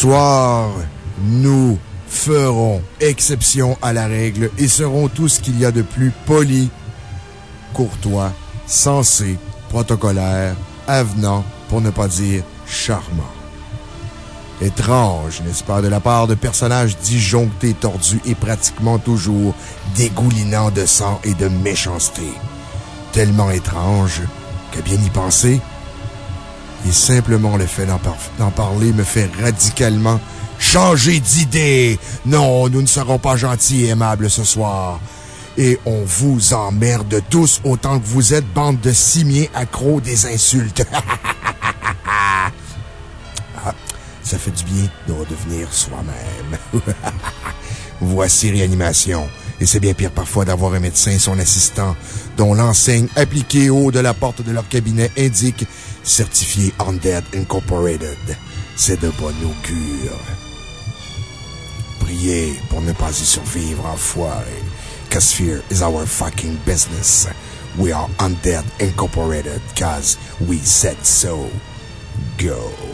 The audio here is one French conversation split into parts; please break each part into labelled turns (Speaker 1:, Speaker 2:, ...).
Speaker 1: soir, nous ferons exception à la règle et serons tout ce qu'il y a de plus poli, courtois, sensé, protocolaire, avenant, pour ne pas dire charmant. Étrange, n'est-ce pas, de la part de personnages disjonctés, tordus et pratiquement toujours dégoulinants de sang et de méchanceté. Tellement étrange que bien y penser, simplement le fait d'en parler me fait radicalement changer d'idée. Non, nous ne serons pas gentils et aimables ce soir. Et on vous emmerde tous autant que vous êtes, bande de cimiers accros des insultes. Ah, ça fait du bien de redevenir soi-même. Voici Réanimation. Et c'est bien pire parfois d'avoir un médecin et son assistant dont l'enseigne appliquée au haut de la porte de leur cabinet indique certifié Undead Incorporated. C'est de bon augure. Priez pour ne pas y survivre, enfoiré. Cause fear is our fucking business. We are Undead Incorporated, cause we said so. Go.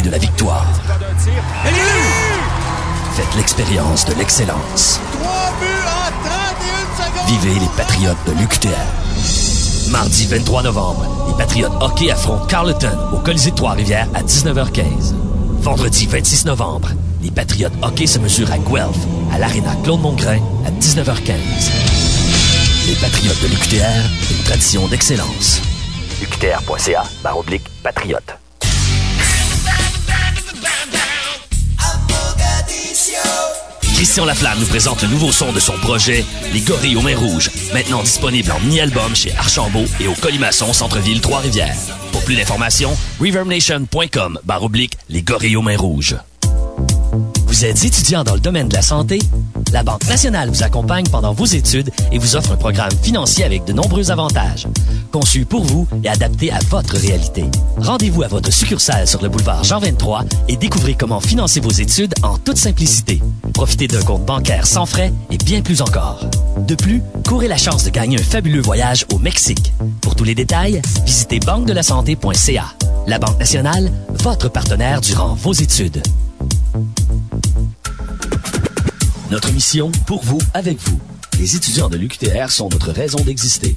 Speaker 2: De la victoire. Faites l'expérience de l'excellence. Vivez les Patriotes de l'UQTR. Mardi 23 novembre, les Patriotes hockey affrontent Carleton au Colisée de Trois-Rivières à 19h15. Vendredi 26 novembre, les Patriotes hockey se mesurent à Guelph, à l'Arena Claude-Mongrain à 19h15. Les Patriotes de l'UQTR, une tradition d'excellence. UQTR.ca, barre oblique, patriote. Christian Laflamme nous présente le nouveau son de son projet, Les Gorilles aux Mains Rouges, maintenant disponible en mini-album chez Archambault et au Colimaçon Centre-Ville Trois-Rivières. Pour plus d'informations, reverbnation.com barre oblique Les Gorilles aux Mains Rouges. Vous êtes étudiant dans le domaine de la santé? La Banque nationale vous accompagne pendant vos études et vous offre un programme financier avec de nombreux avantages. Conçu pour vous et adapté à votre réalité. Rendez-vous à votre succursale sur le boulevard Jean 23 et découvrez comment financer vos études en toute simplicité. Profitez d'un compte bancaire sans frais et bien plus encore. De plus, courez la chance de gagner un fabuleux voyage au Mexique. Pour tous les détails, visitez banque-de-la-santé.ca. La Banque nationale, votre partenaire durant vos études. Notre mission, pour vous, avec vous. Les étudiants de l'UQTR sont notre raison d'exister.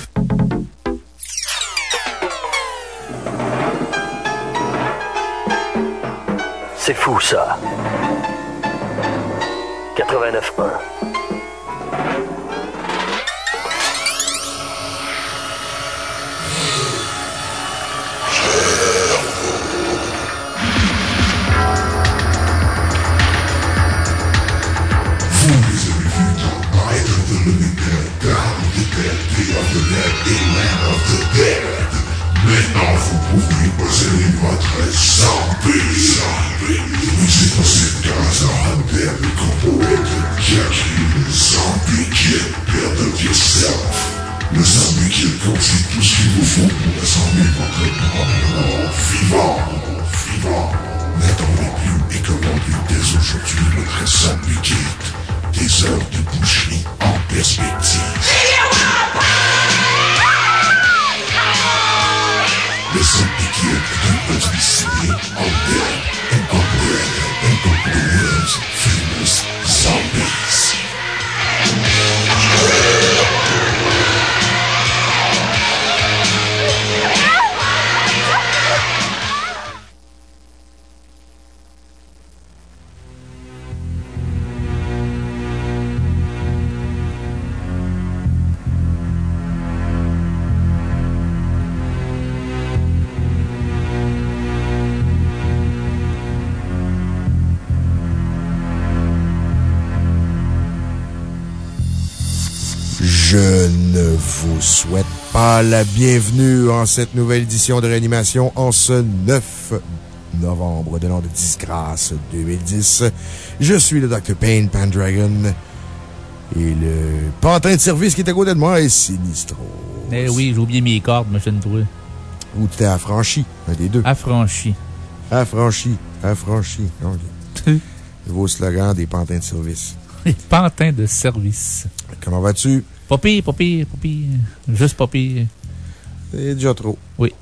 Speaker 3: Land of the dead. Maintenant, vous pouvez posséder votre zombie. Vous êtes dans cette case Hunter Incorporated, Jackie, le famous zombies. Pas la bienvenue en cette nouvelle édition de réanimation en ce 9 novembre de l'an de disgrâce 2010. Je suis le Dr. Payne Pandragon et le pantin de service qui est à côté de moi est Sinistro.
Speaker 4: Eh oui, j'ai oublié mes cordes, machin de trouver.
Speaker 1: Ou t'es affranchi, un des deux.
Speaker 4: Affranchi.
Speaker 1: Affranchi, affranchi. Ok. Nouveau slogan des pantins de service.
Speaker 4: Pantin de service.
Speaker 1: Comment vas-tu?
Speaker 4: Pas pire, pas pire, pas pire. Juste pas pire.
Speaker 1: C'est déjà trop.
Speaker 4: Oui.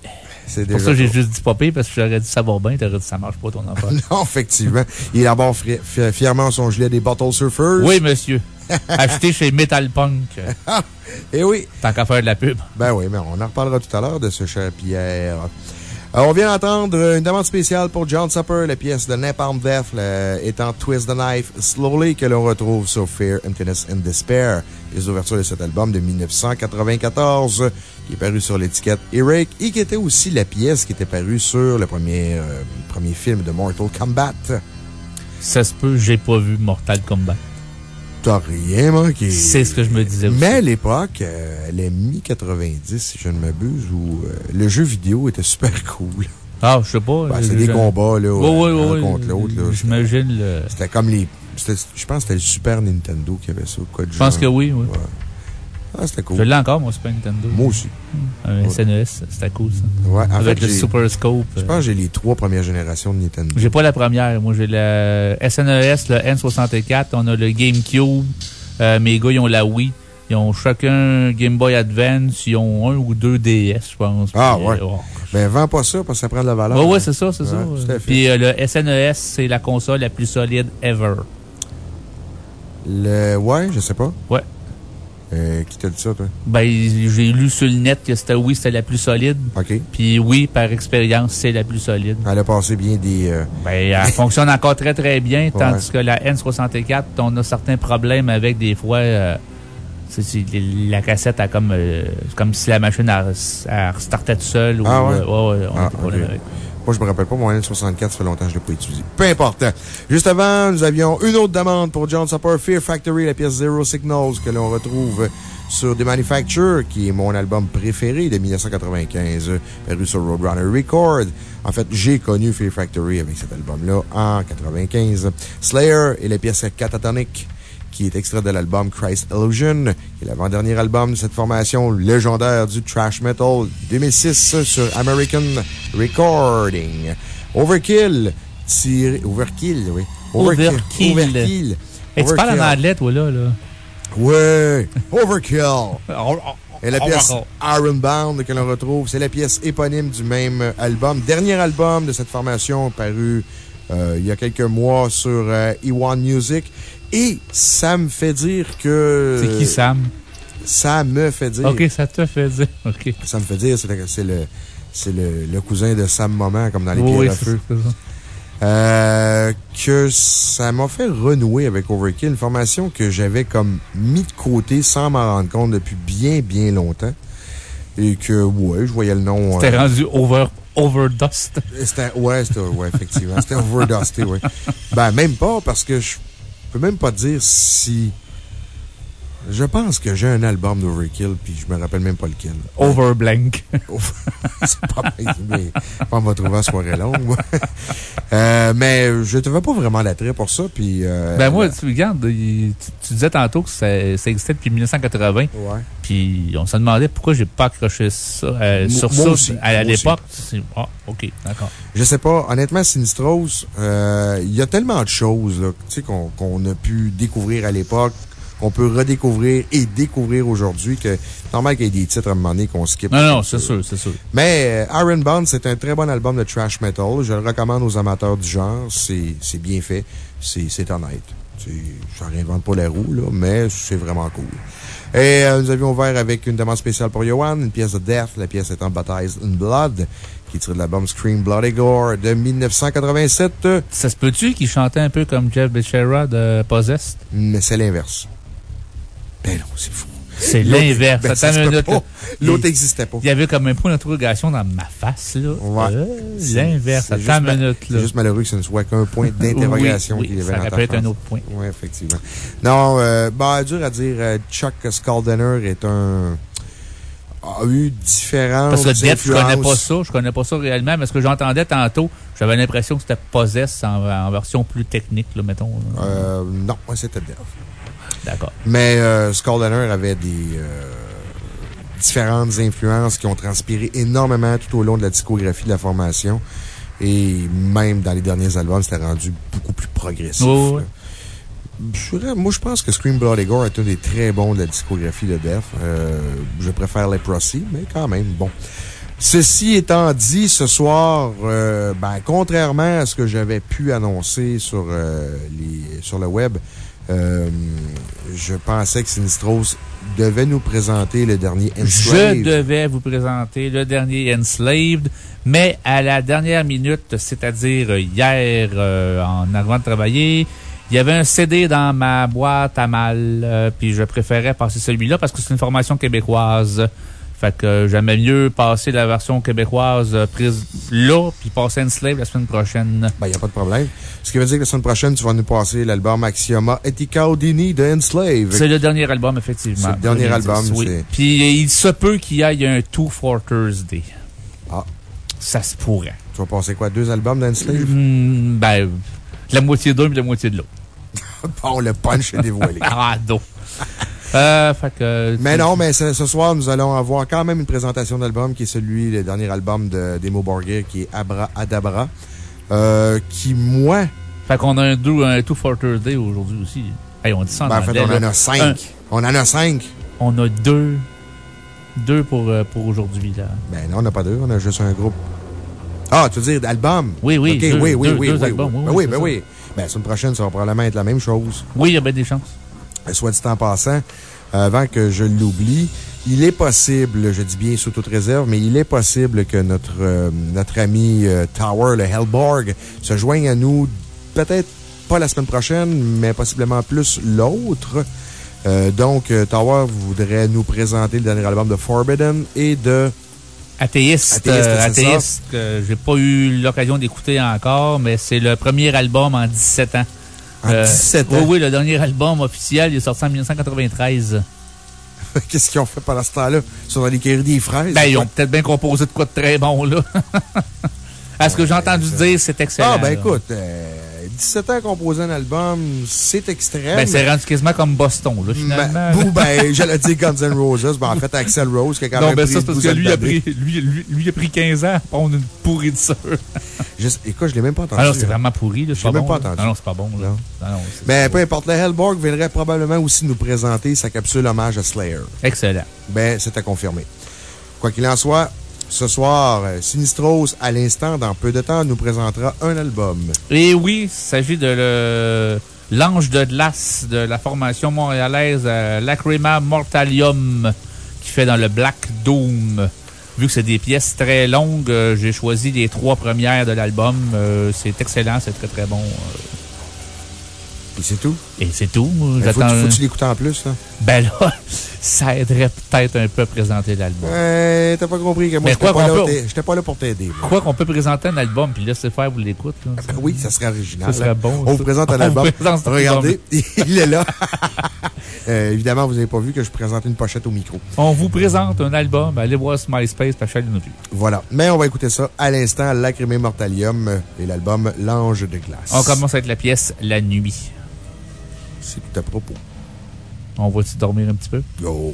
Speaker 1: C'est
Speaker 4: Pour ça, j'ai juste dit pas pire parce que j'aurais dit ça va bien, t'aurais dit ça marche pas ton affaire.
Speaker 1: Non, effectivement. Il fi- fièrement son gilet des Bottle Surfers.
Speaker 4: oui, monsieur. Acheté chez Metal Punk.
Speaker 1: Et oui.
Speaker 4: Tant qu'à faire de la pub.
Speaker 1: Ben oui, mais on en reparlera tout à l'heure de ce cher Pierre. Euh, on vient d'entendre une demande spéciale pour John Supper, la pièce de Napalm Death, le- étant Twist the Knife Slowly, que l'on retrouve sur Fear, Emptiness and Despair, les ouvertures de cet album de 1994, qui est paru sur l'étiquette Eric, et qui était aussi la pièce qui était parue sur le premier, euh, premier film de Mortal Kombat.
Speaker 4: Ça se peut, j'ai pas vu Mortal Kombat.
Speaker 1: T'as rien manqué.
Speaker 4: C'est ce que je me disais aussi.
Speaker 1: Mais à l'époque, euh, les mi-90, si je ne m'abuse, où euh, le jeu vidéo était super cool.
Speaker 4: Ah, je sais pas.
Speaker 1: Ben, c'est des combats, là, contre l'autre, là.
Speaker 4: J'imagine le.
Speaker 1: C'était comme les. Je pense que c'était le Super Nintendo qui avait ça.
Speaker 4: Je pense
Speaker 1: genre.
Speaker 4: que oui, oui.
Speaker 1: Ouais. Ah, c'était cool.
Speaker 4: Je l'ai encore, mon Super Nintendo.
Speaker 1: Moi aussi.
Speaker 4: Un SNES, c'était cool, ça.
Speaker 1: Ouais, en
Speaker 4: Avec
Speaker 1: fait,
Speaker 4: le Super Scope.
Speaker 1: Je pense que j'ai les trois premières générations de Nintendo.
Speaker 4: J'ai pas la première. Moi, j'ai le SNES, le N64. On a le GameCube. Euh, mes gars, ils ont la Wii. Ils ont chacun Game Boy Advance. Ils ont un ou deux DS, je pense.
Speaker 1: Ah,
Speaker 4: Puis,
Speaker 1: ouais.
Speaker 4: euh, oh.
Speaker 1: Ben, vends pas ça parce que ça prend de la valeur.
Speaker 4: Ouais, ouais, c'est ça, c'est ça.
Speaker 1: Ouais.
Speaker 4: Puis euh, le SNES, c'est la console la plus solide ever.
Speaker 1: Le... Ouais, je sais pas.
Speaker 4: Ouais.
Speaker 1: Euh, qui t'a dit ça, toi?
Speaker 4: Ben, j'ai lu sur le net que c'était oui, c'était la plus solide.
Speaker 1: OK.
Speaker 4: Puis oui, par expérience, c'est la plus solide.
Speaker 1: Elle a passé bien des... euh,
Speaker 4: Ben, elle fonctionne encore très, très bien, tandis que la N64, on a certains problèmes avec des fois. euh, la cassette a comme, euh, comme si la machine a, a restartait toute seule. Ou,
Speaker 1: Ah ouais?
Speaker 4: ouais, ouais, on a des problèmes
Speaker 1: ok.
Speaker 4: avec.
Speaker 1: Moi, je me rappelle pas, mon N64, ça fait longtemps que je l'ai pas utilisé. Peu importe. Juste avant, nous avions une autre demande pour John Supper, Fear Factory, la pièce Zero Signals, que l'on retrouve sur The Manufacture, qui est mon album préféré de 1995, paru sur Roadrunner Record. En fait, j'ai connu Fear Factory avec cet album-là en 95. Slayer et la pièce Catatonic, qui est extrait de l'album Christ Illusion, qui est l'avant-dernier album de cette formation légendaire du thrash metal 2006 sur American Recording. Overkill, tiré, Overkill, oui.
Speaker 4: Overkill.
Speaker 1: Overkill.
Speaker 4: Hey, tu parles en
Speaker 1: Overkill.
Speaker 4: anglais, toi, là, là.
Speaker 1: Ouais. Overkill. Et la pièce
Speaker 4: Overkill.
Speaker 1: Ironbound que l'on retrouve, c'est la pièce éponyme du même album. Dernier album de cette formation paru euh, il y a quelques mois sur euh, E1 Music. Et ça me fait dire que...
Speaker 4: C'est qui, Sam?
Speaker 1: Ça me fait dire.
Speaker 4: Ok, ça te fait dire. Ok.
Speaker 1: Ça me fait dire, c'est le, c'est le, le, cousin de Sam Moment, comme dans Les
Speaker 4: Oui,
Speaker 1: à Feu.
Speaker 4: ça.
Speaker 1: Euh, que ça m'a fait renouer avec Overkill, une formation que j'avais comme mis de côté sans m'en rendre compte depuis bien, bien longtemps. Et que, ouais, je voyais le nom. Euh,
Speaker 4: rendu over, overdust.
Speaker 1: c'était, ouais, c'était, ouais, effectivement. C'était overdusté, oui. Ben, même pas, parce que je peux même pas dire si. Je pense que j'ai un album d'Overkill, puis je me rappelle même pas lequel.
Speaker 4: Overblank.
Speaker 1: C'est pas mal, mais on va trouver la soirée longue. Euh, mais je ne pas vraiment l'attrait pour ça, puis. euh,
Speaker 4: Ben, moi, tu regardes, tu, tu disais tantôt que ça, ça existait depuis 1980.
Speaker 1: Ouais.
Speaker 4: Puis on se demandait pourquoi j'ai pas accroché ça, euh, sur
Speaker 1: moi
Speaker 4: ça
Speaker 1: aussi,
Speaker 4: à, l'époque. Ah, OK, d'accord.
Speaker 1: Je sais pas, honnêtement, Sinistros, euh, il y a tellement de choses, là, tu sais, qu'on qu'on a pu découvrir à l'époque, qu'on peut redécouvrir et découvrir aujourd'hui, que normal qu'il y ait des titres à un moment donné qu'on skip.
Speaker 4: Non, non, c'est sûr, c'est sûr.
Speaker 1: Mais euh, Iron Bond, c'est un très bon album de thrash metal. Je le recommande aux amateurs du genre. C'est c'est bien fait. C'est c'est honnête. Je réinvente pas la roue, là, mais c'est vraiment cool. Et euh, nous avions ouvert avec une demande spéciale pour Johan, une pièce de Death, la pièce étant Baptized in Blood, qui est tirée de l'album Scream Blood and Gore de 1987. euh,
Speaker 4: Ça se peut-tu qu'il chantait un peu comme Jeff Becerra de Possessed?
Speaker 1: Mais c'est l'inverse. Ben non, c'est fou.
Speaker 4: C'est
Speaker 1: L'autre-
Speaker 4: l'inverse.
Speaker 1: ben, peut. L'autre n'existait pas.
Speaker 4: Il y avait comme un point d'interrogation dans ma face, là.
Speaker 1: Ouais.
Speaker 4: Euh, L'inverse.
Speaker 1: c'est
Speaker 4: Attends
Speaker 1: juste
Speaker 4: une
Speaker 1: ma-
Speaker 4: minute,
Speaker 1: C'est
Speaker 4: là.
Speaker 1: juste malheureux que ce ne soit qu'un point d'interrogation
Speaker 4: Oui,
Speaker 1: qu'il y
Speaker 4: oui,
Speaker 1: avait
Speaker 4: ça
Speaker 1: dans
Speaker 4: pu être un autre point.
Speaker 1: Oui, effectivement. Non, euh, bah, dur à dire. euh, Chuck Skaldener est un. a eu différentes.
Speaker 4: Parce que Death, je connais pas ça. Je connais pas ça réellement, mais ce que j'entendais tantôt, j'avais l'impression que c'était Possess en, en version plus technique, là, mettons.
Speaker 1: Euh, non, c'était Death.
Speaker 4: D'accord.
Speaker 1: Mais euh, Skaldener avait des. euh, différentes influences qui ont transpiré énormément tout au long de la discographie de la formation. Et même dans les derniers albums, c'était rendu beaucoup plus progressif.
Speaker 4: Ouais.
Speaker 1: Moi, je pense que Scream Blood and Gore est un des très bons de la discographie de Death. Euh, je préfère Leprosy, mais quand même, bon. Ceci étant dit, ce soir, euh, ben, contrairement à ce que j'avais pu annoncer sur, euh, les, sur le web, euh, je pensais que Sinistros devait nous présenter le dernier
Speaker 4: Je
Speaker 1: Enslaved.
Speaker 4: devais vous présenter le dernier Enslaved, mais à la dernière minute, c'est-à-dire hier, euh, en arrivant de travailler, il y avait un CD dans ma boîte à mal, euh, puis je préférais passer celui-là parce que c'est une formation québécoise. Fait que euh, j'aimais mieux passer la version québécoise euh, prise là, puis passer Enslaved la semaine prochaine.
Speaker 1: Ben, y a pas de problème. Ce qui veut dire que la semaine prochaine, tu vas nous passer l'album Axioma Etika Odini de Enslaved.
Speaker 4: C'est le dernier album, effectivement.
Speaker 1: C'est le dernier album,
Speaker 4: oui.
Speaker 1: c'est-
Speaker 4: Puis il se peut qu'il y ait un Two for Thursday.
Speaker 1: Ah.
Speaker 4: Ça se pourrait.
Speaker 1: Tu vas passer quoi? Deux albums d'Enslaved?
Speaker 4: Hmm, ben, la moitié d'un et la moitié de l'autre.
Speaker 1: bon, le punch est dévoilé.
Speaker 4: Ah, non. Euh, fait que,
Speaker 1: Mais non, mais ce, ce soir, nous allons avoir quand même une présentation d'album qui est celui, le dernier album de Demo Borgir, qui est Abra Adabra. Euh, qui, moi,
Speaker 4: Fait qu'on a un do, un Two for Thursday aujourd'hui aussi. Hey, on dit ça en
Speaker 1: ben, en fait,
Speaker 4: anglais,
Speaker 1: on en a cinq.
Speaker 4: Un.
Speaker 1: On en a cinq.
Speaker 4: On a deux. Deux pour, euh, pour aujourd'hui, là.
Speaker 1: Ben non, on n'a pas deux, on a juste un groupe. Ah, tu veux dire d'album?
Speaker 4: Oui, oui,
Speaker 1: Ok,
Speaker 4: deux-
Speaker 1: oui, oui,
Speaker 4: deux-
Speaker 1: oui,
Speaker 4: deux
Speaker 1: oui,
Speaker 4: albums,
Speaker 1: oui.
Speaker 4: oui,
Speaker 1: Ben
Speaker 4: oui,
Speaker 1: ben oui. Ben, la semaine prochaine, ça va probablement être la même chose.
Speaker 4: Oui, il y a bien des chances.
Speaker 1: Euh, Soit dit en passant, avant que je l'oublie, il est possible, je dis bien sous toute réserve, mais il est possible que notre, euh, notre ami euh, Tower, le Hellborg, se joigne à nous peut-être pas la semaine prochaine, mais possiblement plus l'autre. Euh, donc, Tower voudrait nous présenter le dernier album de Forbidden et de
Speaker 4: Athéiste.
Speaker 1: Athéiste,
Speaker 4: j'ai pas eu l'occasion d'écouter encore, mais c'est le premier album en 17 ans.
Speaker 1: En 17 ans?
Speaker 4: Oui, oui, le dernier album officiel, il est sorti en 1993.
Speaker 1: Qu'est-ce qu'ils ont fait pendant ce temps-là? Sur les l'écurie des fraises?
Speaker 4: Ben, ils ont peut-être bien composé de quoi de très bon, là. à ce que j'ai entendu dire, c'est excellent.
Speaker 1: Ah, ben
Speaker 4: là.
Speaker 1: écoute, euh, 17 ans à composer un album, c'est extrême.
Speaker 4: Ben, c'est rendu quasiment comme Boston, là, finalement.
Speaker 1: Ben, ben, j'allais dire Guns N' Roses. Ben, en fait, Axel Rose, qui a quand
Speaker 4: non,
Speaker 1: même
Speaker 4: ben
Speaker 1: pris
Speaker 4: ça, c'est parce
Speaker 1: 12
Speaker 4: que lui, a pris, lui, lui, lui, a pris 15 ans à prendre une pourrie de ça.
Speaker 1: Je- écoute, je l'ai même pas entendu.
Speaker 4: Ah non, c'est vraiment pourri, là.
Speaker 1: J'ai
Speaker 4: pas
Speaker 1: même pas entendu.
Speaker 4: Ah non, c'est pas bon, là.
Speaker 1: Non.
Speaker 4: Ah non,
Speaker 1: Ben, peu importe, le Hellborg viendrait probablement aussi nous présenter sa capsule hommage à Slayer.
Speaker 4: Excellent.
Speaker 1: Ben, c'est à confirmer. Quoi qu'il en soit, ce soir, euh, Sinistros, à l'instant, dans peu de temps, nous présentera un album.
Speaker 4: Et oui, il s'agit de le, l'ange de glace de la formation montréalaise euh, Lacrima Mortalium qui fait dans le Black Doom. Vu que c'est des pièces très longues, euh, j'ai choisi les trois premières de l'album. Euh, c'est excellent, c'est très très bon.
Speaker 1: Et c'est tout.
Speaker 4: et c'est tout.
Speaker 1: Ben, faut, tu l'écoutes en plus, là.
Speaker 4: Ben là, ça aiderait peut-être un peu à présenter l'album.
Speaker 1: Ouais, t'as pas compris que moi, j'étais pas,
Speaker 4: peut-
Speaker 1: pas là pour t'aider.
Speaker 4: Quoi qu'on peut présenter un album puis laisser faire, vous l'écoutez. là.
Speaker 1: Ben oui, ça serait original.
Speaker 4: Ça serait
Speaker 1: là.
Speaker 4: bon,
Speaker 1: On
Speaker 4: ça.
Speaker 1: vous présente un album.
Speaker 4: présente
Speaker 1: Regardez, il est là. Euh, évidemment, vous n'avez pas vu que je présente une pochette au micro.
Speaker 4: On vous présente un album. Allez voir sur MySpace, nos vues.
Speaker 1: Voilà. Mais on va écouter ça à l'instant, Lacrimé Mortalium euh, et l'album L'Ange de glace.
Speaker 4: On commence avec la pièce La Nuit.
Speaker 1: C'est tout à propos.
Speaker 4: On va-tu dormir un petit peu?
Speaker 1: Go.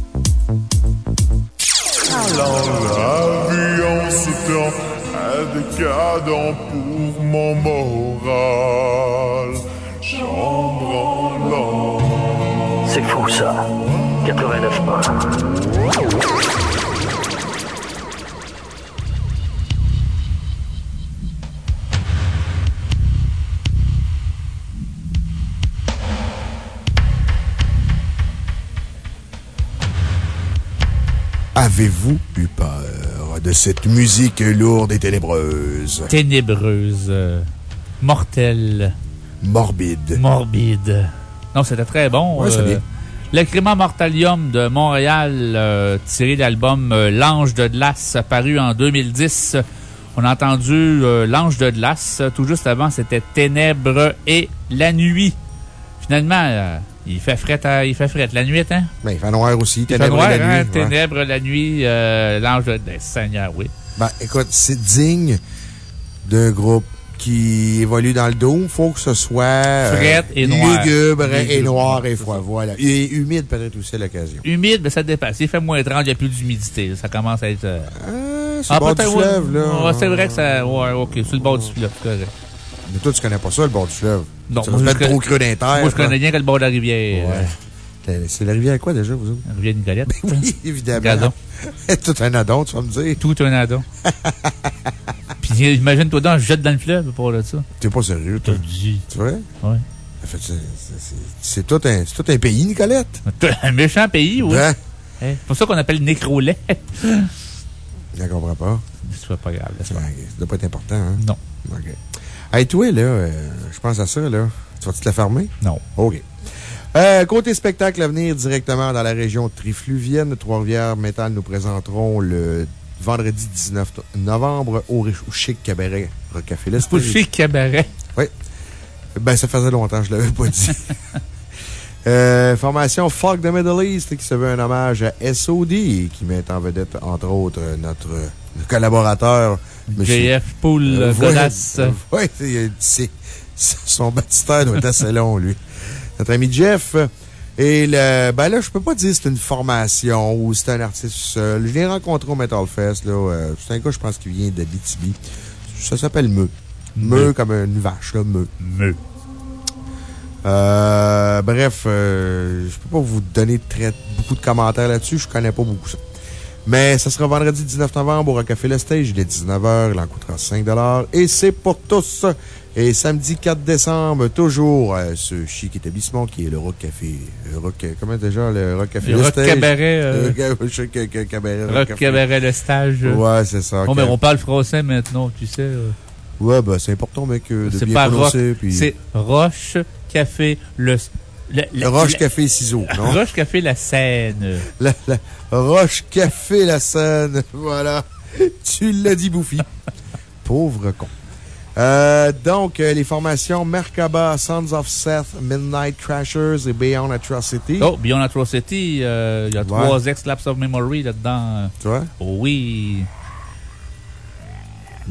Speaker 3: Alors l'avion se tend décadent pour mon moral. Chambranlant.
Speaker 2: C'est fou ça. 89
Speaker 1: Avez-vous eu peur de cette musique lourde et ténébreuse?
Speaker 4: Ténébreuse. euh, mortelle.
Speaker 1: Morbide.
Speaker 4: Morbide. Non, c'était très bon.
Speaker 1: C'est bien.
Speaker 4: L'Ecrima Mortalium de Montréal, euh, tiré de l'album euh, L'Ange de Glace, paru en 2010. On a entendu euh, L'Ange de Glace. Tout juste avant, c'était Ténèbres et la nuit. Finalement, euh, il fait fret, à- il fait fret la nuit, hein?
Speaker 1: Ben, il fait noir aussi.
Speaker 4: Il fait
Speaker 1: Ténèbres
Speaker 4: noir,
Speaker 1: la nuit.
Speaker 4: hein?
Speaker 1: ouais.
Speaker 4: Ténèbres la nuit, euh, L'Ange de Glace. Seigneur, oui.
Speaker 1: Ben, écoute, c'est digne d'un groupe qui évolue dans le dos. Faut que ce soit. euh,
Speaker 4: Frette et noir.
Speaker 1: Lugubre et
Speaker 4: Lugubre.
Speaker 1: noir et froid. Voilà. Et humide peut-être aussi à l'occasion.
Speaker 4: Humide, mais ça dépasse. Il fait moins 30, il n'y a plus d'humidité. Ça commence à être. euh,
Speaker 1: Ah, c'est du fleuve, là.
Speaker 4: Ouais, c'est vrai que ça. Ouais, ok, sur le bord du fleuve, c'est correct.
Speaker 1: Mais toi, tu connais pas ça, le bord du fleuve.
Speaker 4: Non,
Speaker 1: ça
Speaker 4: moi, je
Speaker 1: trop creux d'inter.
Speaker 4: Moi, je connais rien que le bord de la rivière.
Speaker 1: Ouais. C'est- la rivière quoi déjà, vous autres?
Speaker 4: La rivière Nicolette.
Speaker 1: Oui, évidemment. Tout un addon, tu vas me dire.
Speaker 4: Tout un addon. Puis imagine-toi donc, je jette dans le fleuve pour là, ça.
Speaker 1: T'es pas sérieux, toi?
Speaker 4: dit.
Speaker 1: Tu vois?
Speaker 4: Ouais.
Speaker 1: En fait, c'est- c'est- c'est- c'est tout, un- c'est tout un pays, Nicolette.
Speaker 4: Un méchant pays, oui.
Speaker 1: Hein?
Speaker 4: Hein? C'est pour ça qu'on appelle nécrolet.
Speaker 1: Je ne comprends pas.
Speaker 4: C'est pas grave,
Speaker 1: Ça
Speaker 4: faire.
Speaker 1: doit pas être important, hein?
Speaker 4: Non.
Speaker 1: OK. Hey, toi, là, euh, je pense à ça, là. Tu vas-tu te la fermer?
Speaker 4: Non.
Speaker 1: OK. Euh, côté spectacle à venir directement dans la région trifluvienne, Trois-Rivières Metal nous présenteront le vendredi 19 novembre au au Chic Cabaret Rock Café
Speaker 4: C'est pas le chic cabaret?
Speaker 1: Oui. Ben, ça faisait longtemps, je l'avais pas dit. Euh, formation Fuck the Middle East qui se veut un hommage à SOD qui met en vedette, entre autres, notre euh, collaborateur,
Speaker 4: JF Poule
Speaker 1: Euh,
Speaker 4: Godasse.
Speaker 1: Oui, c'est, c'est- son baptistère doit être assez long, lui. Notre ami Jeff. Et le, ben là, je peux pas dire c'est une formation ou c'est un artiste seul. Je l'ai rencontré au Metal Fest, là. euh, c'est un gars, je pense, qui vient de Litibi. Ça s'appelle Meu. Meu,
Speaker 4: Meu.
Speaker 1: comme une vache, là, Meu.
Speaker 4: Meu.
Speaker 1: Euh, bref, euh, je peux pas vous donner très, beaucoup de commentaires là-dessus. Je connais pas beaucoup ça. Mais ça sera vendredi 19 novembre au Rockafé Le Stage. Il est 19h. Il en coûtera 5 Et c'est pour tous. Et samedi 4 décembre, toujours euh, ce chic établissement qui est le Rock Café. Le rock, comment déjà le Rock Café
Speaker 4: Le
Speaker 1: Le
Speaker 4: Rock
Speaker 1: Stage?
Speaker 4: Cabaret, euh,
Speaker 1: Le euh, cabaret.
Speaker 4: Rock
Speaker 1: Café.
Speaker 4: Cabaret, le stage.
Speaker 1: Ouais, c'est ça.
Speaker 4: Oh,
Speaker 1: ok.
Speaker 4: mais on parle français maintenant, tu sais. euh.
Speaker 1: Ouais, ben, c'est important, mec, euh, de bien
Speaker 4: Rock.
Speaker 1: prononcer. puis-
Speaker 4: C'est Roche Café, le. Le-
Speaker 1: Le Roche Café Ciseaux, non?
Speaker 4: Roche Café, la Seine.
Speaker 1: La, la Roche Café La Seine. Voilà. Tu l'as dit, Bouffi. Pauvre con. Euh, donc, euh, les formations Merkaba, Sons of Seth, Midnight Crashers et Beyond Atrocity.
Speaker 4: Oh, Beyond Atrocity, euh, il y a
Speaker 1: Ouais.
Speaker 4: trois ex-Laps of Memory là-dedans.
Speaker 1: Tu vois?
Speaker 4: Oui.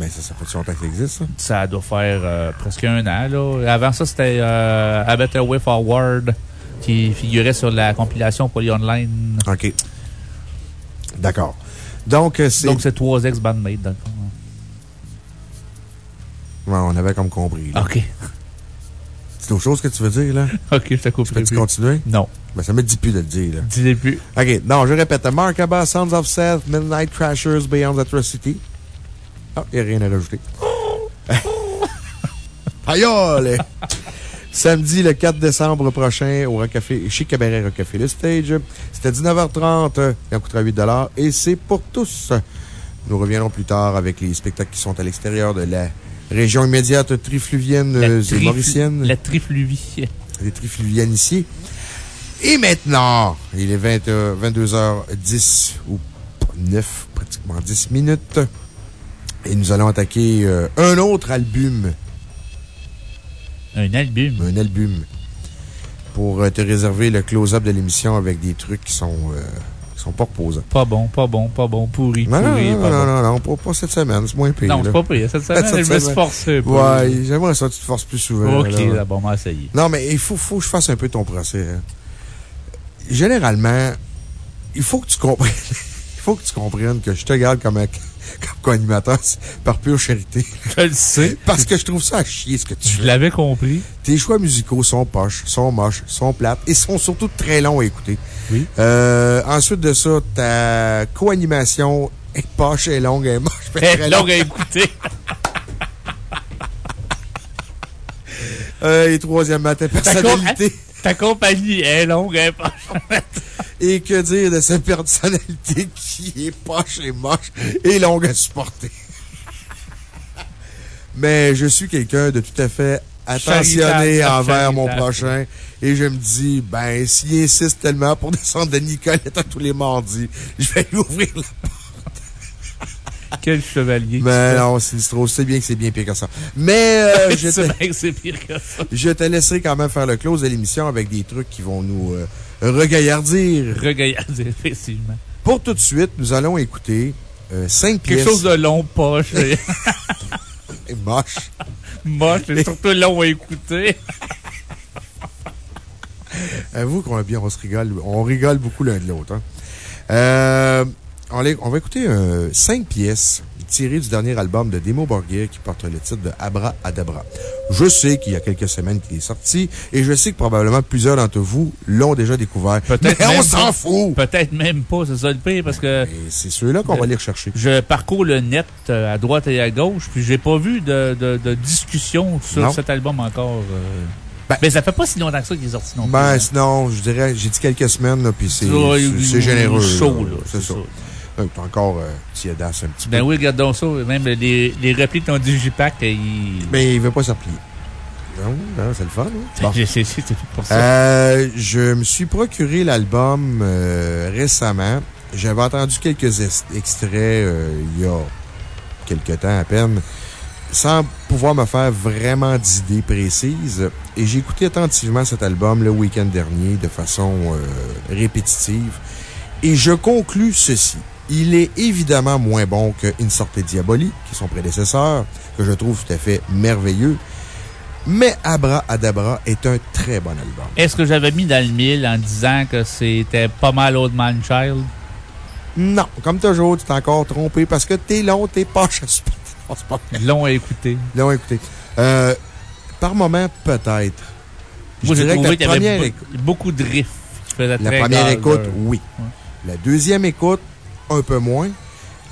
Speaker 1: Mais ça, ça fait longtemps que ça existe, ça?
Speaker 4: Ça doit faire euh, presque un an. Là. Avant ça, c'était euh, A Better Way Forward qui figurait sur la compilation Poly Online.
Speaker 1: OK. D'accord. Donc, c'est.
Speaker 4: Donc, c'est trois ex-bandmates, dans le fond.
Speaker 1: Ouais, on avait comme compris.
Speaker 4: OK.
Speaker 1: C'est autre chose que tu veux dire, là?
Speaker 4: OK, je te coupe.
Speaker 1: Peux-tu continuer?
Speaker 4: Non.
Speaker 1: Ben, ça me dit plus de le dire, là.
Speaker 4: Dis-le plus.
Speaker 1: OK. Non, je répète. Mark Abba, Sons of Seth, Midnight Crashers, Beyond Atrocity. Ah, il n'y a rien à rajouter. Aïe, allez! Samedi, le 4 décembre prochain, au Café, chez Cabaret Rocafé Le Stage. C'était 19h30. Il en coûtera 8 et c'est pour tous. Nous reviendrons plus tard avec les spectacles qui sont à l'extérieur de la région immédiate trifluvienne et mauricienne.
Speaker 4: La trifluvie.
Speaker 1: Les trifluviennes ici. Et maintenant, il est 22h10 ou 9, pratiquement 10 minutes. Et nous allons attaquer euh, un autre album.
Speaker 4: Un album?
Speaker 1: Un album. Pour euh, te réserver le close-up de l'émission avec des trucs qui sont, euh, qui sont pas reposants.
Speaker 4: Pas bon, pas bon, pas bon, pourri,
Speaker 1: non,
Speaker 4: pourri.
Speaker 1: Non,
Speaker 4: pas
Speaker 1: non,
Speaker 4: bon.
Speaker 1: non, non, pas, cette semaine, c'est moins pire.
Speaker 4: Non, c'est pas pire. Cette semaine, je me suis forcé.
Speaker 1: Ouais, j'aimerais ça, tu te forces plus souvent.
Speaker 4: OK, d'abord, on va essayer.
Speaker 1: Non, mais il faut, faut que je fasse un peu ton procès. hein. Généralement, il faut que tu comprennes. il faut que tu comprennes que je te garde comme, comme co-animateur par pure charité.
Speaker 4: Je le sais.
Speaker 1: Parce que je trouve ça à chier ce que tu fais.
Speaker 4: Je l'avais compris.
Speaker 1: Tes choix musicaux sont poches, sont moches, sont plates et sont surtout très longs à écouter.
Speaker 4: Oui.
Speaker 1: Euh, ensuite de ça, ta co-animation est poche et longue et moche.
Speaker 4: Elle est longue à écouter.
Speaker 1: euh, et troisièmement, ta personnalité.
Speaker 4: Ta, compagnie est longue et poche.
Speaker 1: Et que dire de cette personnalité qui est poche et moche et longue à supporter? Mais je suis quelqu'un de tout à fait attentionné
Speaker 4: Charitable,
Speaker 1: envers mon prochain. Et je me dis, ben, s'il insiste tellement pour descendre de Nicolette à tous les mardis, je vais lui ouvrir la
Speaker 4: Quel chevalier.
Speaker 1: Mais non, Sinistro, c'est bien que c'est bien pire que ça. Mais, euh, je te,
Speaker 4: vrai que c'est pire que ça.
Speaker 1: je te laisserai quand même faire le close de l'émission avec des trucs qui vont nous euh, regaillardir.
Speaker 4: Regaillardir, effectivement.
Speaker 1: Pour tout de suite, nous allons écouter euh, cinq pièces.
Speaker 4: Quelque chose de long, poche. et
Speaker 1: et moche.
Speaker 4: moche, et surtout long à écouter.
Speaker 1: Avoue qu'on a bien, on se rigole, on rigole beaucoup l'un de l'autre. hein. Euh, on va écouter euh, cinq pièces tirées du dernier album de Demo Borgir qui porte le titre de Abra Adabra. Je sais qu'il y a quelques semaines qu'il est sorti et je sais que probablement plusieurs d'entre vous l'ont déjà découvert. Mais
Speaker 4: Peut-être
Speaker 1: on
Speaker 4: même
Speaker 1: s'en fout!
Speaker 4: Peut-être même pas, c'est ça le pire, parce que.
Speaker 1: C'est ceux-là qu'on va aller rechercher.
Speaker 4: Je parcours le net euh, à droite et à gauche, puis j'ai pas vu de, de, de discussion sur
Speaker 1: Non.
Speaker 4: cet album encore. euh.
Speaker 1: Ben-
Speaker 4: mais ça fait pas si longtemps que ça qu'il est sorti non plus.
Speaker 1: Ben, sinon, je dirais, j'ai dit quelques semaines, là, puis c'est généreux.
Speaker 4: chaud,
Speaker 1: là.
Speaker 4: là,
Speaker 1: C'est ça. Euh, encore euh, tiédasse un petit peu.
Speaker 4: Ben oui, regarde donc ça. Même les, les replis de ton Digipack, ils.
Speaker 1: Mais il veut pas s'applier. Non, non, c'est le fun. hein? Bon.
Speaker 4: C'est pour ça.
Speaker 1: Euh, je me suis procuré l'album euh, récemment. J'avais entendu quelques ex- extraits euh, il y a quelques temps à peine, sans pouvoir me faire vraiment d'idées précises. Et j'ai écouté attentivement cet album le week-end dernier de façon répétitive. Et je conclus ceci. Il est évidemment moins bon que In Sorte Diaboli, qui est son prédécesseur, que je trouve tout à fait merveilleux. Mais Abra Adabra est un très bon album.
Speaker 4: Est-ce que j'avais mis dans le mille en disant que c'était pas mal Old Man Child?
Speaker 1: Non, comme toujours, tu t'es encore trompé parce que t'es long, t'es poche à.
Speaker 4: Long à écouter.
Speaker 1: Long, écoutez. Euh, par moment, peut-être.
Speaker 4: Moi, j'ai trouvé
Speaker 1: la
Speaker 4: qu'il y avait
Speaker 1: première,
Speaker 4: be-
Speaker 1: écoute-
Speaker 4: beaucoup de riffs
Speaker 1: la première écoute, oui. La deuxième écoute, un peu moins.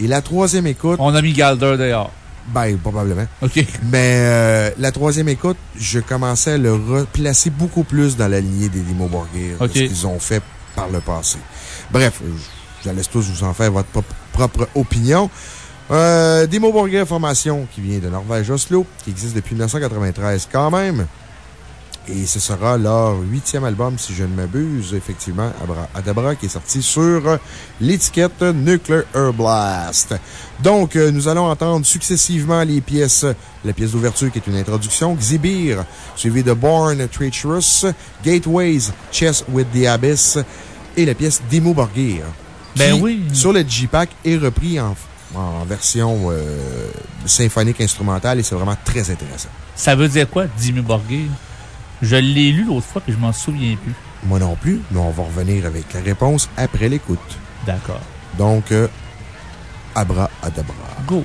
Speaker 1: Et la troisième écoute,
Speaker 4: On a mis Galder dehors.
Speaker 1: ben, probablement.
Speaker 4: OK.
Speaker 1: Mais euh, la troisième écoute, je commençais à le replacer beaucoup plus dans la lignée des Dimo Borgir, ce qu'ils ont fait par le passé. Bref, je je laisse tous vous en faire votre propre, propre opinion. Euh, Dimo Borgir Formation, qui vient de Norvège Oslo, qui existe depuis 1993 quand même. Et ce sera leur huitième album, si je ne m'abuse, effectivement, Abra- Adabra, qui est sorti sur l'étiquette Nuclear Air Blast. Donc, euh, nous allons entendre successivement les pièces. La pièce d'ouverture qui est une introduction, Xibir, suivi de Born Treacherous, Gateways, Chess with the Abyss, et la pièce Demo Borgir.
Speaker 4: Ben
Speaker 1: qui,
Speaker 4: oui.
Speaker 1: Sur le J-Pack est repris en, en version euh, symphonique instrumentale et c'est vraiment très intéressant.
Speaker 4: Ça veut dire quoi, Dimmu Borgir? Je l'ai lu l'autre fois et je m'en souviens plus.
Speaker 1: Moi non plus, mais on va revenir avec la réponse après l'écoute.
Speaker 4: D'accord.
Speaker 1: Donc, euh, Abra Adabra.
Speaker 4: Go!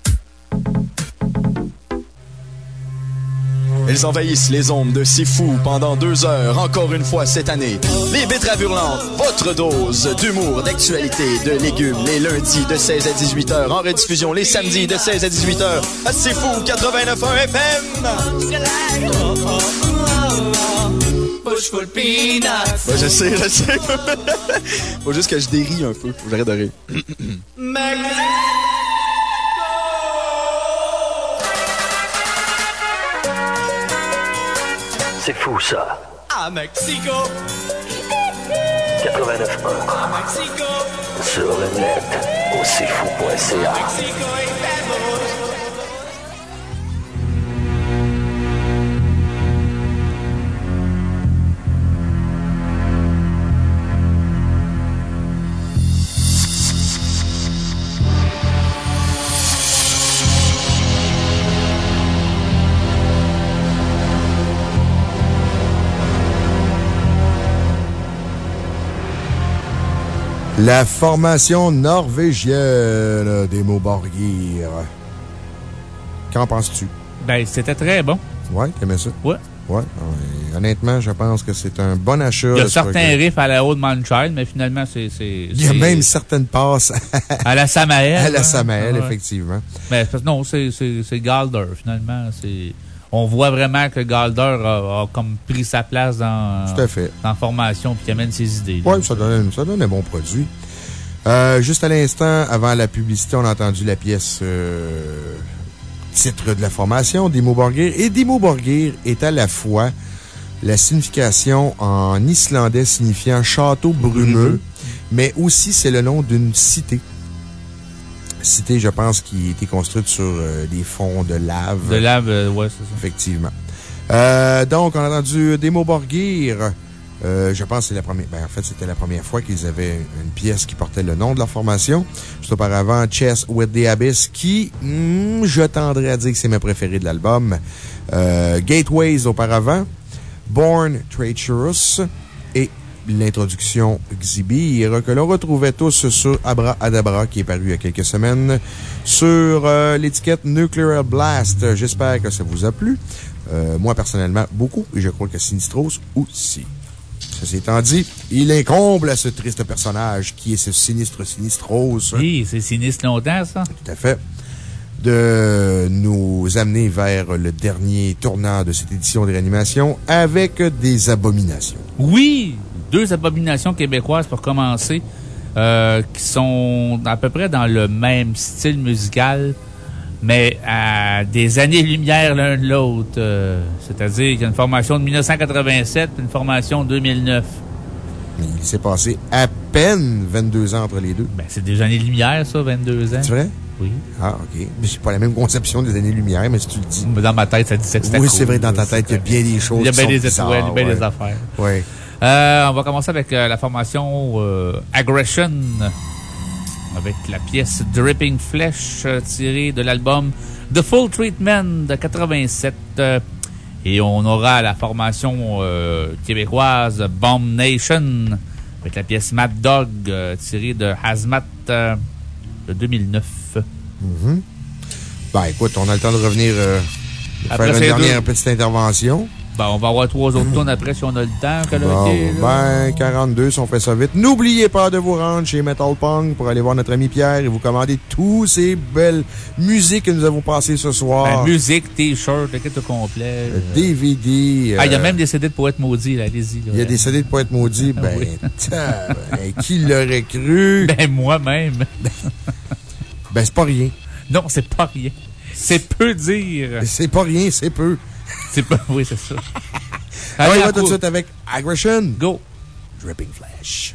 Speaker 5: Elles envahissent les ondes de Fou pendant deux heures, encore une fois cette année. Les Betteraves Hurlantes, votre dose d'humour, d'actualité, de légumes, les lundis de 16 à 18 heures, en rediffusion les samedis de 16 à 18 heures, à Fou 89.1 FM. Ouais, je sais, je sais. Faut juste que je dérie un peu. Faut que j'arrête de rire.
Speaker 6: C'est fou, ça.
Speaker 7: À Mexico.
Speaker 6: 89.1
Speaker 7: À Mexico.
Speaker 6: sur le net au cfou.ca.
Speaker 7: Mexico
Speaker 1: La formation norvégienne des Moborgir. Qu'en penses-tu?
Speaker 4: Ben, c'était très bon.
Speaker 1: Ouais, t'aimais ça?
Speaker 4: Ouais.
Speaker 1: Ouais. Honnêtement, je pense que c'est un bon achat.
Speaker 4: Il y a
Speaker 1: ce
Speaker 4: certains riffs à la haute Manchild, mais finalement, c'est.
Speaker 1: Il y a même certaines passes
Speaker 4: À la Samael.
Speaker 1: à la
Speaker 4: hein.
Speaker 1: Samael,
Speaker 4: Ouais.
Speaker 1: effectivement.
Speaker 4: Mais parce- non, c'est c'est- c'est Galder, finalement. C'est. On voit vraiment que Galder a, a comme pris sa place dans,
Speaker 1: Tout à fait.
Speaker 4: dans la formation puis qui amène ses idées.
Speaker 1: Oui, ça donne, ça donne un bon produit. Euh, juste à l'instant, avant la publicité, on a entendu la pièce euh, titre de la formation, Dimo Borgir. Et Dimo Borgir est à la fois la signification en islandais signifiant château brumeux, mais aussi c'est le nom d'une cité. Cité, je pense, qui a été construite sur euh, des fonds de lave.
Speaker 4: De lave, euh, ouais, c'est ça.
Speaker 1: Effectivement. Euh, donc, on a entendu Demo Borgir. Euh, je pense que c'est la première. Ben, en fait, c'était la première fois qu'ils avaient une pièce qui portait le nom de leur formation. Juste auparavant, Chess with the Abyss, qui, hmm, je tendrais à dire que c'est mes préférés de l'album. Euh, Gateways auparavant. Born Treacherous. Et l'introduction Xibir, que l'on retrouvait tous sur Abra Adabra, qui est paru il y a quelques semaines, sur euh, l'étiquette Nuclear Blast. J'espère que ça vous a plu. Euh, moi, personnellement, beaucoup, et je crois que Sinistros aussi. Ceci étant dit, il incomble à ce triste personnage qui est ce sinistre Sinistros.
Speaker 4: Oui, c'est sinistre longtemps, ça.
Speaker 1: Tout à fait. De nous amener vers le dernier tournant de cette édition de réanimation avec des abominations.
Speaker 4: Oui! Deux abominations québécoises pour commencer, euh, qui sont à peu près dans le même style musical, mais à des années-lumière l'un de l'autre. euh, C'est-à-dire qu'il y a une formation de 1987 et une formation de 2009.
Speaker 1: Mais il s'est passé à peine 22 ans entre les deux.
Speaker 4: Ben, c'est des années-lumière, ça, 22 ans.
Speaker 1: C'est vrai?
Speaker 4: Oui.
Speaker 1: Ah, OK. Mais j'ai pas la même conception des années-lumière, mais si tu le dis.
Speaker 4: Dans ma tête, ça disait que c'était
Speaker 1: Oui, c'est vrai, dans ta tête, il y a bien des choses
Speaker 4: Il y a bien des étoiles, il y a bien des affaires.
Speaker 1: Oui.
Speaker 4: Euh, on va commencer avec euh, la formation euh, Aggression. avec la pièce Dripping Flesh tirée de l'album The Full Treatment de 87. euh, et on aura la formation québécoise Bomb Nation avec la pièce Mad Dog tirée de Hazmat de 2009.
Speaker 1: Mhm. Ben, écoute, on a le temps de revenir faire une dernière
Speaker 4: deux-
Speaker 1: petite intervention.
Speaker 4: Ben, on va avoir trois autres tours après si on a le temps.
Speaker 1: Bon, ben, 42 si on fait ça vite. N'oubliez pas de vous rendre chez Metal Punk pour aller voir notre ami Pierre et vous commander toutes ces belles musiques que nous avons passées ce soir.
Speaker 4: Ben, musique, t-shirt, le kit au complet.
Speaker 1: Euh, DVD.
Speaker 4: Ah, il y a
Speaker 1: euh,
Speaker 4: même des CD de poètes maudits, là, allez-y.
Speaker 1: Il y a des CD de poètes maudits. Ben,
Speaker 4: Oui.
Speaker 1: tabarnak, qui l'aurait cru?
Speaker 4: Ben, moi-même.
Speaker 1: Ben, c'est pas rien.
Speaker 4: Non, c'est pas rien. C'est peu dire.
Speaker 1: C'est pas rien, c'est peu.
Speaker 4: C'est pas, oui, c'est ça.
Speaker 1: Allez, on va tout de suite avec Aggression.
Speaker 4: Go.
Speaker 1: Dripping Flash.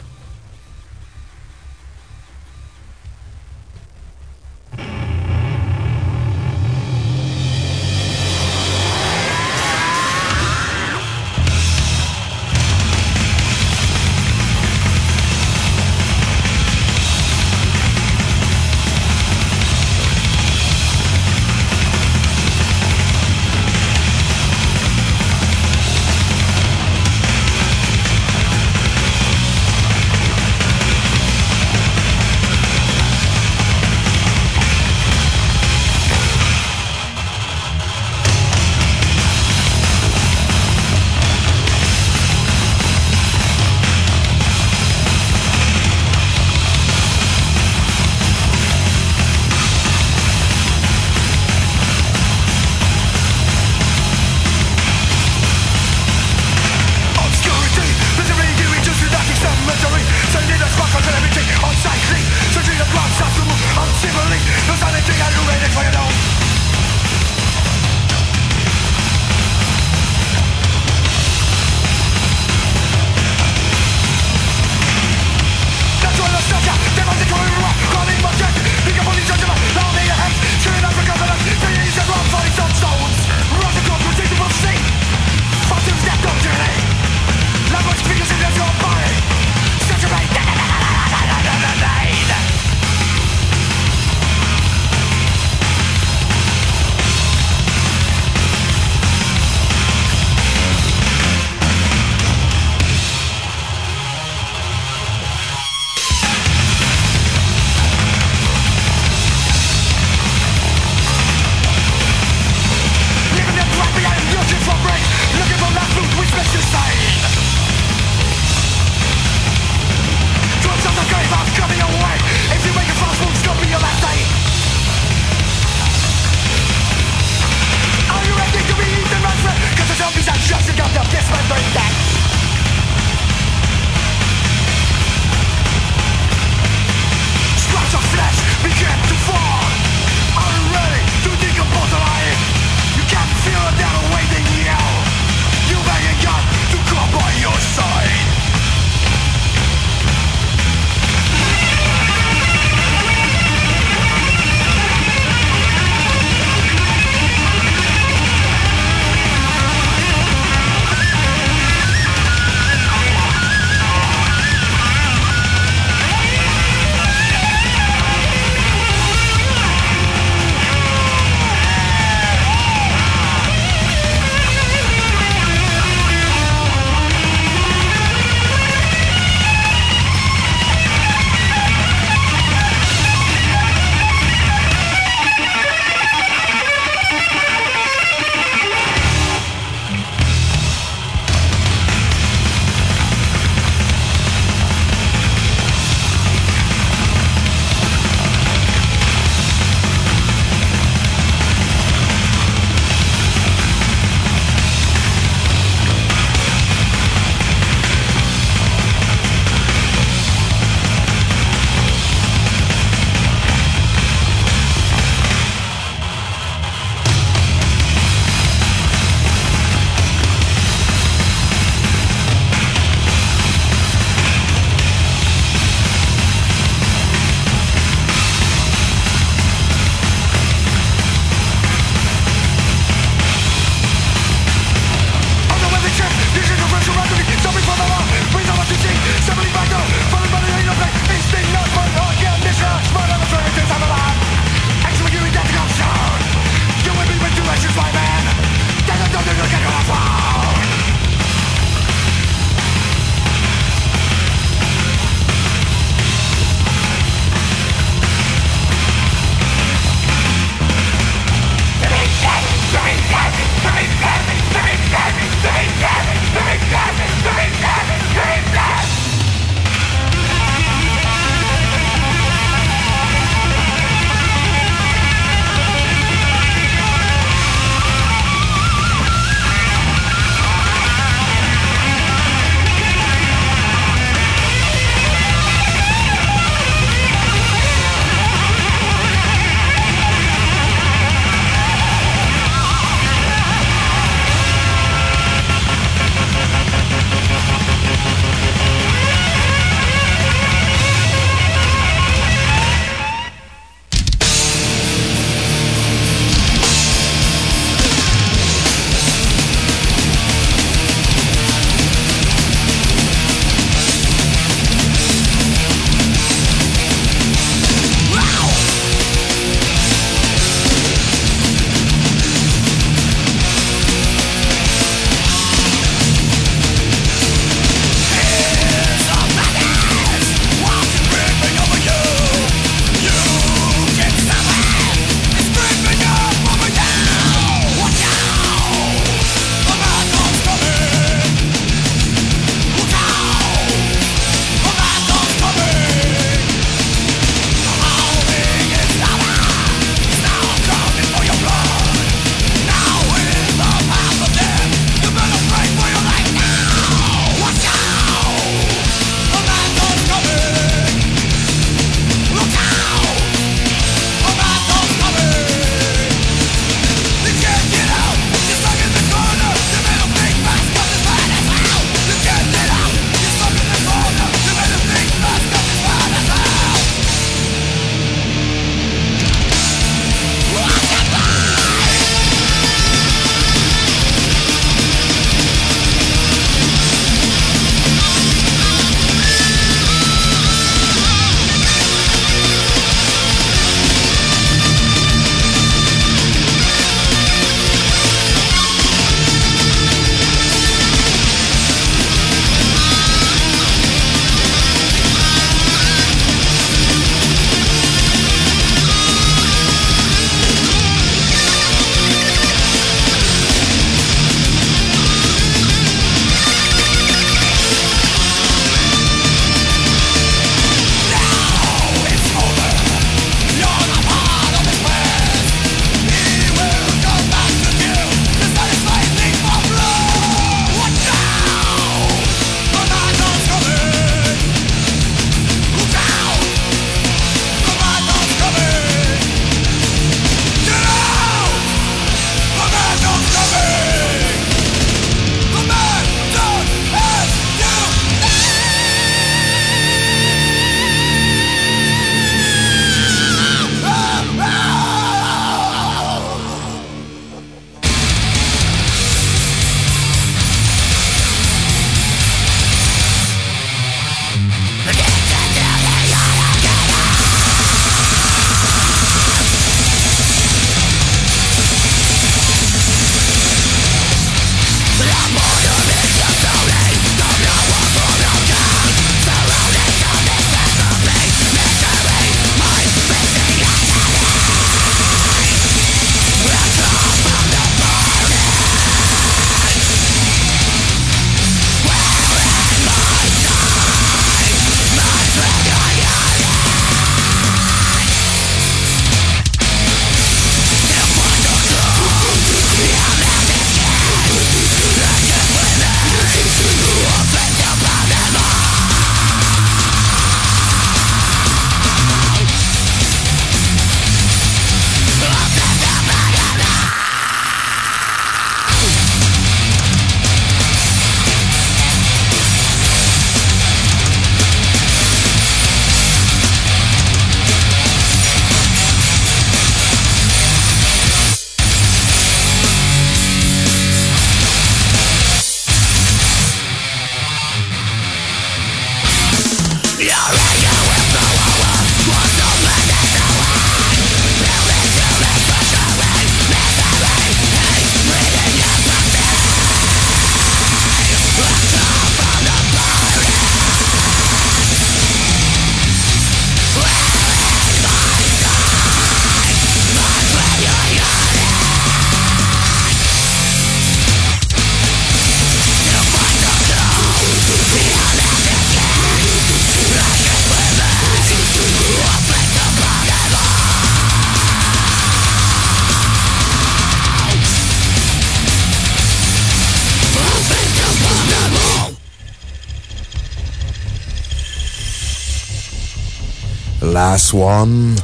Speaker 1: Last One.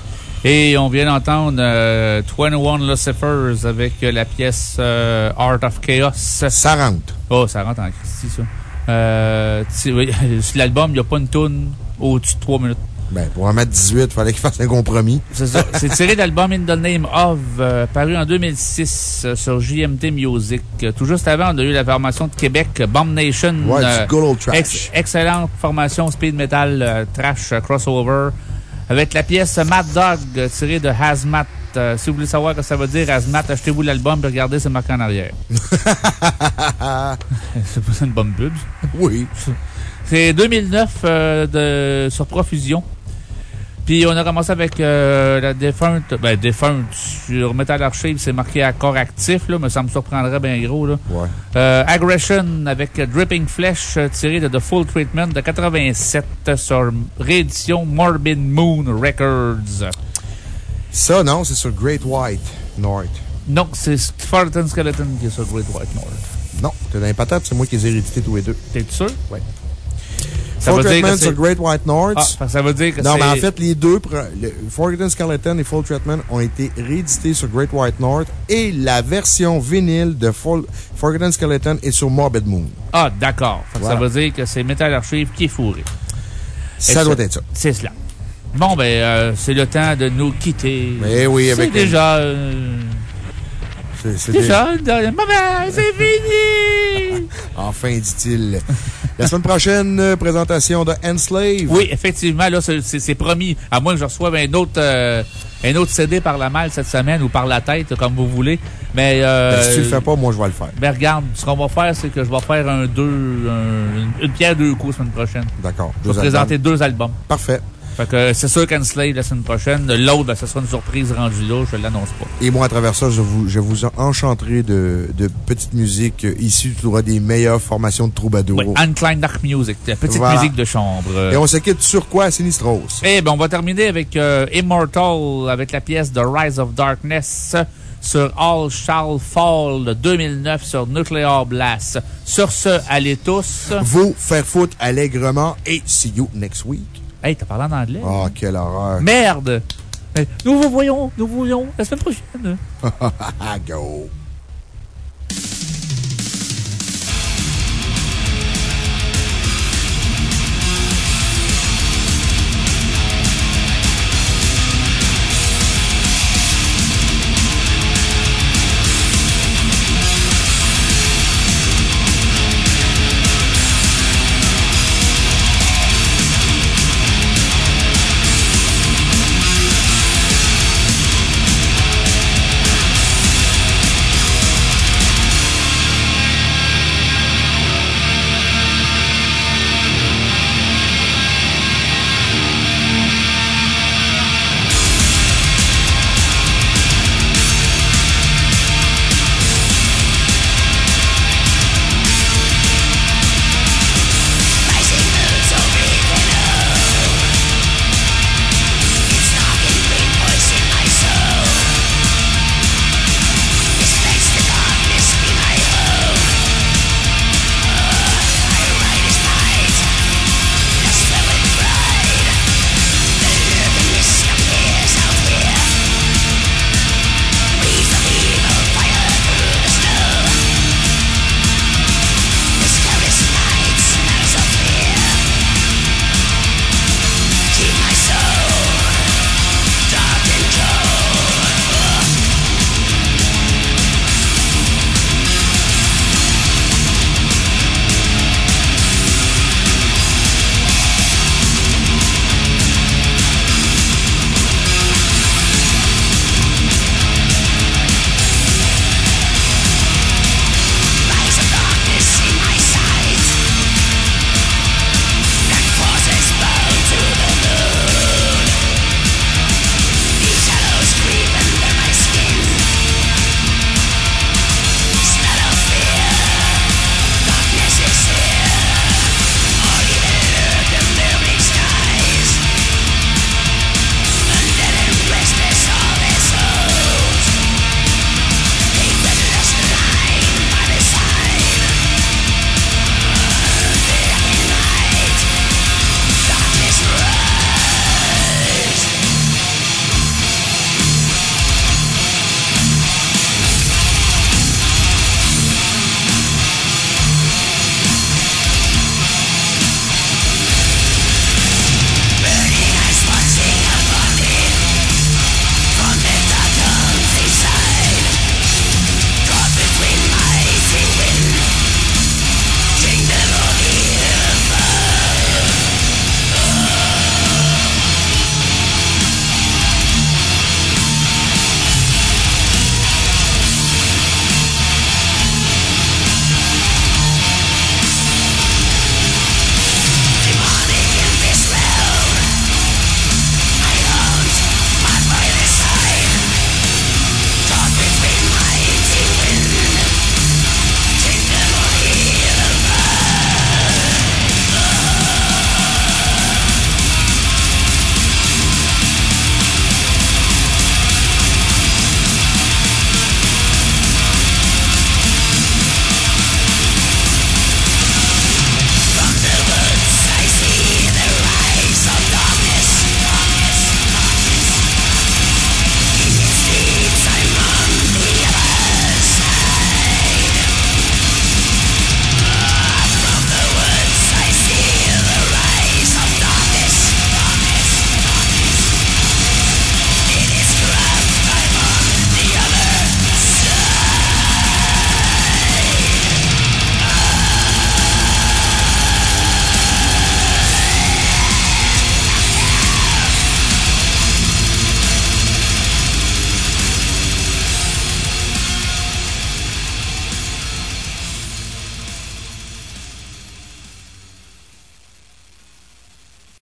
Speaker 4: Et on vient d'entendre euh, 21 Lucifers avec euh, la pièce euh, Art of Chaos.
Speaker 1: Ça rentre.
Speaker 4: Oh, ça rentre en Christie, ça. Euh, sur l'album, il n'y a pas une tune au-dessus de 3 minutes.
Speaker 1: Ben, pour en mettre 18, il fallait qu'il fasse un compromis.
Speaker 4: C'est ça. C'est tiré de l'album In the Name of, euh, paru en 2006 euh, sur JMT Music. Euh, Tout juste avant, on a eu la formation de Québec, euh, Bomb Nation.
Speaker 1: Ouais, du
Speaker 4: euh,
Speaker 1: good old trash.
Speaker 4: ex- excellente formation speed metal euh, trash euh, crossover. Avec la pièce Mad Dog tirée de Hazmat. Euh, si vous voulez savoir ce que ça veut dire, Hazmat, achetez-vous l'album et regardez, c'est marqué en arrière. c'est pas une bonne pub.
Speaker 1: Oui.
Speaker 4: C'est 2009 euh, de, sur Profusion. Puis on a commencé avec euh, la Defunct. Ben, Defunct. Sur Metal Archive, c'est marqué à corps actif, là, mais ça me surprendrait bien gros. Là.
Speaker 1: Ouais.
Speaker 4: Euh, Aggression avec Dripping Flesh euh, tiré de The Full Treatment de 87 sur réédition Morbid Moon Records.
Speaker 1: Ça, non, c'est sur Great White North.
Speaker 4: Non, c'est Fortin Skeleton qui est sur Great White North.
Speaker 1: Non, t'es dans les patates, c'est moi qui les ai réédités tous les deux.
Speaker 4: T'es sûr?
Speaker 1: Oui.
Speaker 4: Ça
Speaker 1: Treatment
Speaker 4: c'est-
Speaker 1: sur Great White North.
Speaker 4: Ah, ça veut dire que
Speaker 1: Non, mais en
Speaker 4: c'est-
Speaker 1: fait, les deux, le Forgotten Skeleton et Full Treatment ont été réédités sur Great White North et la version vinyle de Full- Forgotten Skeleton est sur Morbid Moon.
Speaker 4: Ah, d'accord.
Speaker 1: Voilà.
Speaker 4: Ça veut dire que c'est Metal Archive qui est fourré.
Speaker 1: Ça
Speaker 4: Et
Speaker 1: doit être ça.
Speaker 4: C'est cela. Bon, ben, euh, c'est le temps de nous quitter.
Speaker 1: Mais oui,
Speaker 4: C'est
Speaker 1: avec
Speaker 4: déjà. euh,
Speaker 1: C'est c'est
Speaker 4: fini!
Speaker 1: Enfin, dit-il. La semaine prochaine, euh, présentation de Enslave.
Speaker 4: Oui, effectivement, là, c'est- promis. À moins que je reçoive un autre, euh, un autre CD par la malle cette semaine ou par la tête, comme vous voulez. Mais, euh,
Speaker 1: Ben, si tu le fais pas, moi, je vais le faire.
Speaker 4: Ben, regarde, ce qu'on va faire, c'est que je vais faire un deux, un- une, pierre deux coups la semaine prochaine.
Speaker 1: D'accord.
Speaker 4: Je vais présenter
Speaker 1: albums.
Speaker 4: deux albums.
Speaker 1: Parfait.
Speaker 4: Fait que c'est sûr qu'Enslave la semaine prochaine. L'autre, ben, ce sera une surprise rendue là. Je ne l'annonce pas.
Speaker 1: Et moi, à travers ça, je vous, je vous enchanterai de, de petite musique euh, issue tu auras des meilleures formations de troubadours.
Speaker 4: Oui, Unclined Dark Music, la petite
Speaker 1: Voilà.
Speaker 4: musique de chambre.
Speaker 1: Et on se quitte sur quoi, Sinistros?
Speaker 4: Eh ben, on va terminer avec euh, Immortal, avec la pièce The Rise of Darkness sur All Shall Fall de 2009 sur Nuclear Blast. Sur ce, allez tous.
Speaker 1: Vous faire foutre allègrement et see you next week.
Speaker 4: Hey, t'as parlé en anglais?
Speaker 1: Oh, quelle horreur.
Speaker 4: Merde! Nous vous voyons, nous vous voyons la semaine prochaine.
Speaker 1: Go.